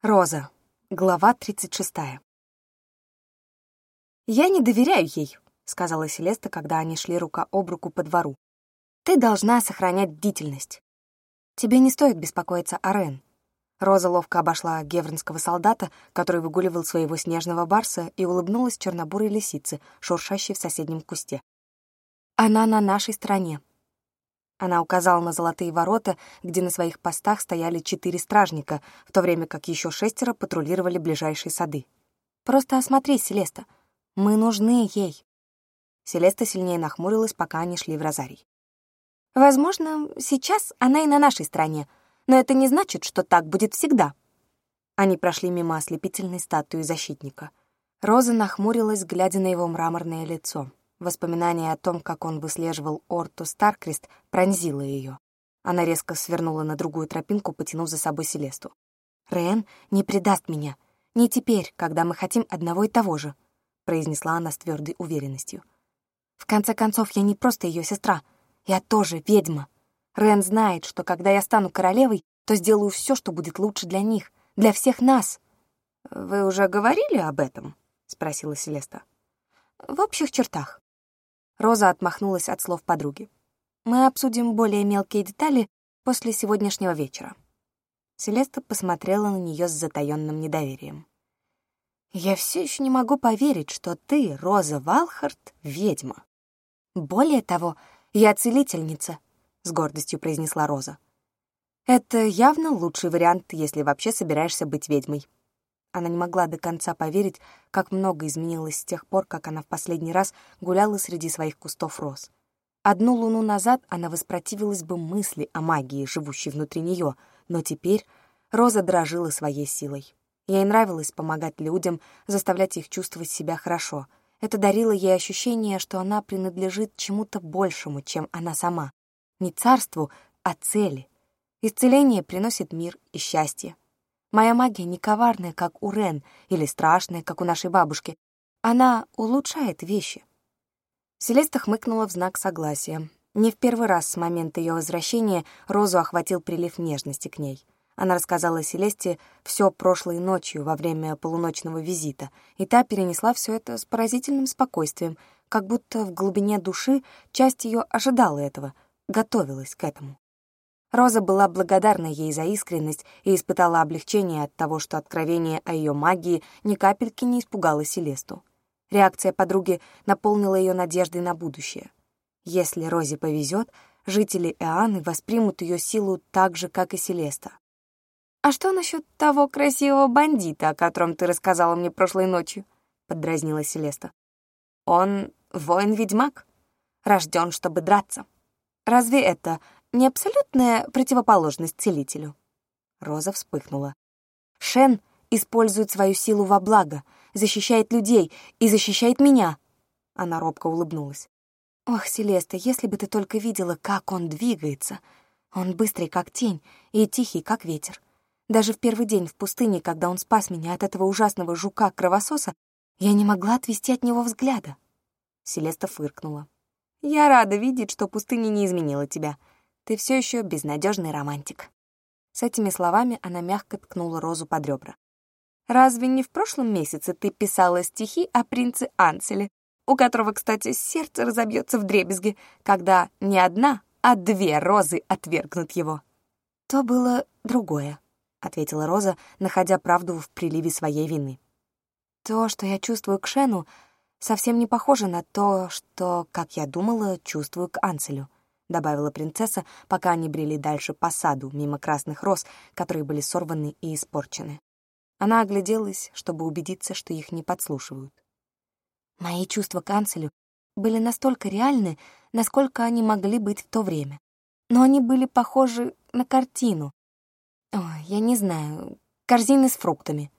Роза. Глава 36. «Я не доверяю ей», — сказала Селеста, когда они шли рука об руку по двору. «Ты должна сохранять бдительность. Тебе не стоит беспокоиться о Рен». Роза ловко обошла гевринского солдата, который выгуливал своего снежного барса, и улыбнулась чернобурой лисице, шуршащей в соседнем кусте. «Она на нашей стороне. Она указала на золотые ворота, где на своих постах стояли четыре стражника, в то время как еще шестеро патрулировали ближайшие сады. «Просто осмотри, Селеста. Мы нужны ей». Селеста сильнее нахмурилась, пока они шли в розарий. «Возможно, сейчас она и на нашей стороне, но это не значит, что так будет всегда». Они прошли мимо ослепительной статуи защитника. Роза нахмурилась, глядя на его мраморное лицо. Воспоминание о том, как он выслеживал Орту Старкрест, пронзило ее. Она резко свернула на другую тропинку, потянув за собой Селесту. «Рен не предаст меня. Не теперь, когда мы хотим одного и того же», — произнесла она с твердой уверенностью. «В конце концов, я не просто ее сестра. Я тоже ведьма. Рен знает, что когда я стану королевой, то сделаю все, что будет лучше для них, для всех нас». «Вы уже говорили об этом?» — спросила Селеста. «В общих чертах. Роза отмахнулась от слов подруги. «Мы обсудим более мелкие детали после сегодняшнего вечера». Селеста посмотрела на нее с затаённым недоверием. «Я все еще не могу поверить, что ты, Роза Валхарт, ведьма. Более того, я целительница», — с гордостью произнесла Роза. «Это явно лучший вариант, если вообще собираешься быть ведьмой», она не могла до конца поверить, как много изменилось с тех пор, как она в последний раз гуляла среди своих кустов роз. Одну луну назад она воспротивилась бы мысли о магии, живущей внутри нее, но теперь Роза дрожила своей силой. Ей нравилось помогать людям, заставлять их чувствовать себя хорошо. Это дарило ей ощущение, что она принадлежит чему-то большему, чем она сама. Не царству, а цели. Исцеление приносит мир и счастье, Моя магия не коварная, как у Рен, или страшная, как у нашей бабушки. Она улучшает вещи. Селеста хмыкнула в знак согласия. Не в первый раз с момента ее возвращения Розу охватил прилив нежности к ней. Она рассказала Селесте все прошлой ночью во время полуночного визита, и та перенесла все это с поразительным спокойствием, как будто в глубине души часть ее ожидала этого, готовилась к этому. Роза была благодарна ей за искренность и испытала облегчение от того, что откровение о ее магии ни капельки не испугало Селесту. Реакция подруги наполнила ее надеждой на будущее. Если Розе повезет, жители Эаны воспримут ее силу так же, как и Селеста. «А что насчет того красивого бандита, о котором ты рассказала мне прошлой ночью?» — поддразнила Селеста. «Он воин-ведьмак, рожден, чтобы драться. Разве это не абсолютная противоположность целителю. Роза вспыхнула. Шен использует свою силу во благо, защищает людей и защищает меня. Она робко улыбнулась. Ох, Селеста, если бы ты только видела, как он двигается. Он быстрый, как тень, и тихий, как ветер. Даже в первый день в пустыне, когда он спас меня от этого ужасного жука-кровососа, я не могла отвести от него взгляда. Селеста фыркнула. «Я рада видеть, что пустыня не изменила тебя. Ты все еще безнадежный романтик». С этими словами она мягко ткнула Розу под ребра. «Разве не в прошлом месяце ты писала стихи о принце Анселе, у которого, кстати, сердце разобьется в дребезги, когда не одна, а две розы отвергнут его?» «То было другое», — ответила Роза, находя правду в приливе своей вины. «То, что я чувствую к Шену, совсем не похоже на то, что, как я думала, чувствую к Анселю. — добавила принцесса, пока они брели дальше по саду, мимо красных роз, которые были сорваны и испорчены. Она огляделась, чтобы убедиться, что их не подслушивают. Мои чувства к канцелю были настолько реальны, насколько они могли быть в то время. Но они были похожи на картину. Ой, я не знаю, корзины с фруктами.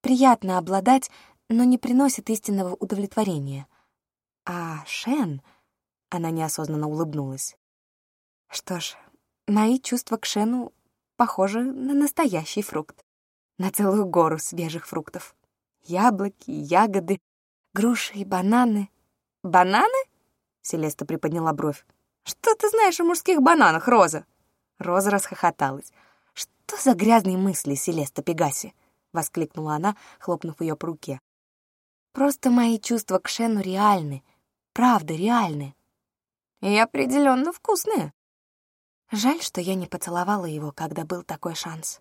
Приятно обладать, но не приносит истинного удовлетворения. А Шен... Она неосознанно улыбнулась. Что ж, мои чувства к Шену похожи на настоящий фрукт. На целую гору свежих фруктов. Яблоки, ягоды, груши и бананы. «Бананы?» — Селеста приподняла бровь. «Что ты знаешь о мужских бананах, Роза?» Роза расхохоталась. «Что за грязные мысли, Селеста Пегаси? воскликнула она, хлопнув ее по руке. «Просто мои чувства к Шену реальны, правда реальны». «И определенно вкусные». Жаль, что я не поцеловала его, когда был такой шанс.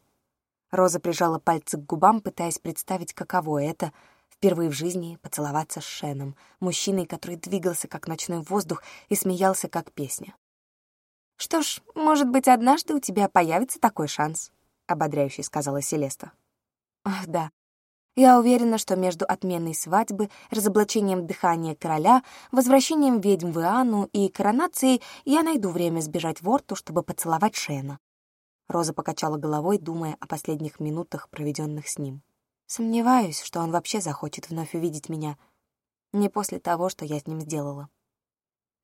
Роза прижала пальцы к губам, пытаясь представить, каково это — впервые в жизни поцеловаться с Шеном, мужчиной, который двигался как ночной воздух и смеялся как песня. «Что ж, может быть, однажды у тебя появится такой шанс», — ободряюще сказала Селеста. «Ах, да. Я уверена, что между отменой свадьбы, разоблачением дыхания короля, возвращением ведьм в Иоанну и коронацией я найду время сбежать в Орту, чтобы поцеловать Шена». Роза покачала головой, думая о последних минутах, проведенных с ним. «Сомневаюсь, что он вообще захочет вновь увидеть меня. Не после того, что я с ним сделала».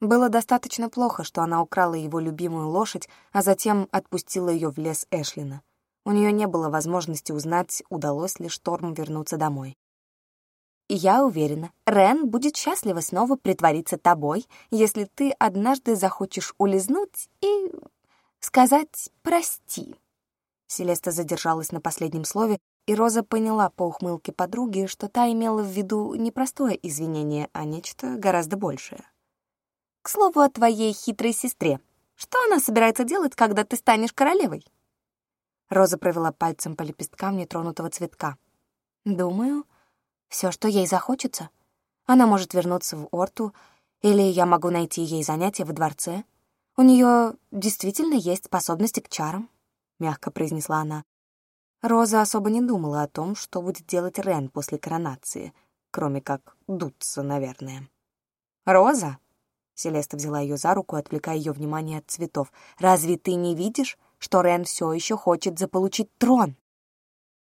Было достаточно плохо, что она украла его любимую лошадь, а затем отпустила ее в лес Эшлина. У нее не было возможности узнать, удалось ли Шторм вернуться домой. «Я уверена, Рен будет счастлива снова притвориться тобой, если ты однажды захочешь улизнуть и сказать «прости». Селеста задержалась на последнем слове, и Роза поняла по ухмылке подруги, что та имела в виду не простое извинение, а нечто гораздо большее. К слову о твоей хитрой сестре. Что она собирается делать, когда ты станешь королевой?» Роза провела пальцем по лепесткам нетронутого цветка. «Думаю, все, что ей захочется. Она может вернуться в Орту, или я могу найти ей занятие во дворце. У нее действительно есть способности к чарам», — мягко произнесла она. Роза особо не думала о том, что будет делать Рен после коронации, кроме как дуться, наверное. «Роза?» Селеста взяла ее за руку, отвлекая ее внимание от цветов. «Разве ты не видишь, что Рен все еще хочет заполучить трон?»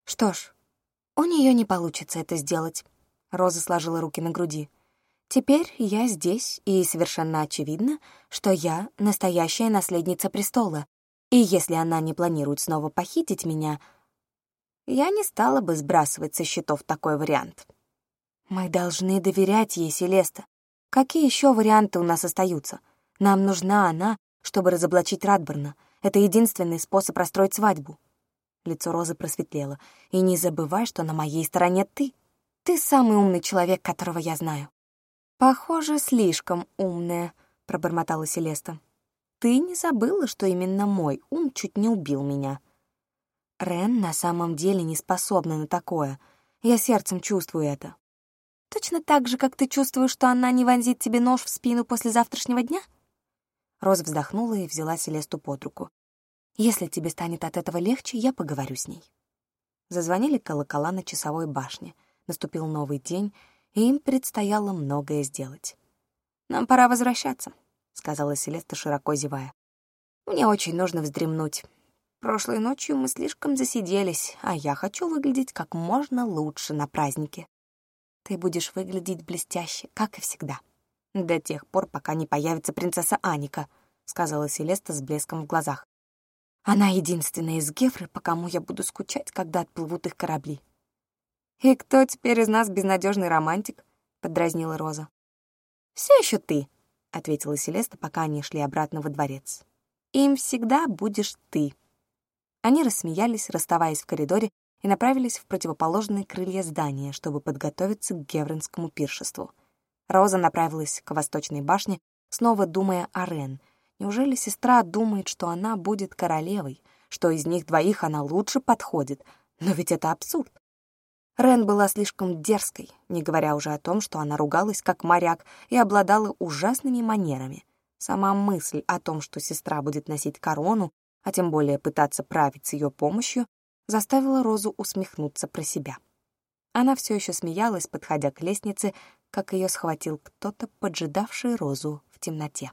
«Что ж, у нее не получится это сделать», — Роза сложила руки на груди. «Теперь я здесь, и совершенно очевидно, что я настоящая наследница престола, и если она не планирует снова похитить меня, я не стала бы сбрасывать со счетов такой вариант». «Мы должны доверять ей, Селеста. Какие еще варианты у нас остаются? Нам нужна она, чтобы разоблачить Радберна. Это единственный способ расстроить свадьбу. Лицо Розы просветлело. И не забывай, что на моей стороне ты. Ты самый умный человек, которого я знаю. Похоже, слишком умная, пробормотала Селеста. Ты не забыла, что именно мой ум чуть не убил меня. Рен на самом деле не способна на такое. Я сердцем чувствую это. Точно так же, как ты чувствуешь, что она не вонзит тебе нож в спину после завтрашнего дня?» Роза вздохнула и взяла Селесту под руку. «Если тебе станет от этого легче, я поговорю с ней». Зазвонили колокола на часовой башне. Наступил новый день, и им предстояло многое сделать. «Нам пора возвращаться», — сказала Селеста, широко зевая. «Мне очень нужно вздремнуть. Прошлой ночью мы слишком засиделись, а я хочу выглядеть как можно лучше на празднике». Ты будешь выглядеть блестяще, как и всегда. До тех пор, пока не появится принцесса Аника, сказала Селеста с блеском в глазах. Она единственная из Гефры, по кому я буду скучать, когда отплывут их корабли. «И кто теперь из нас безнадежный романтик?» — подразнила Роза. «Все еще ты», — ответила Селеста, пока они шли обратно во дворец. «Им всегда будешь ты». Они рассмеялись, расставаясь в коридоре, и направились в противоположные крылья здания, чтобы подготовиться к гевренскому пиршеству. Роза направилась к восточной башне, снова думая о Рен. Неужели сестра думает, что она будет королевой, что из них двоих она лучше подходит? Но ведь это абсурд. Рен была слишком дерзкой, не говоря уже о том, что она ругалась как моряк и обладала ужасными манерами. Сама мысль о том, что сестра будет носить корону, а тем более пытаться править с ее помощью, заставила Розу усмехнуться про себя. Она все еще смеялась, подходя к лестнице, как ее схватил кто-то, поджидавший Розу в темноте.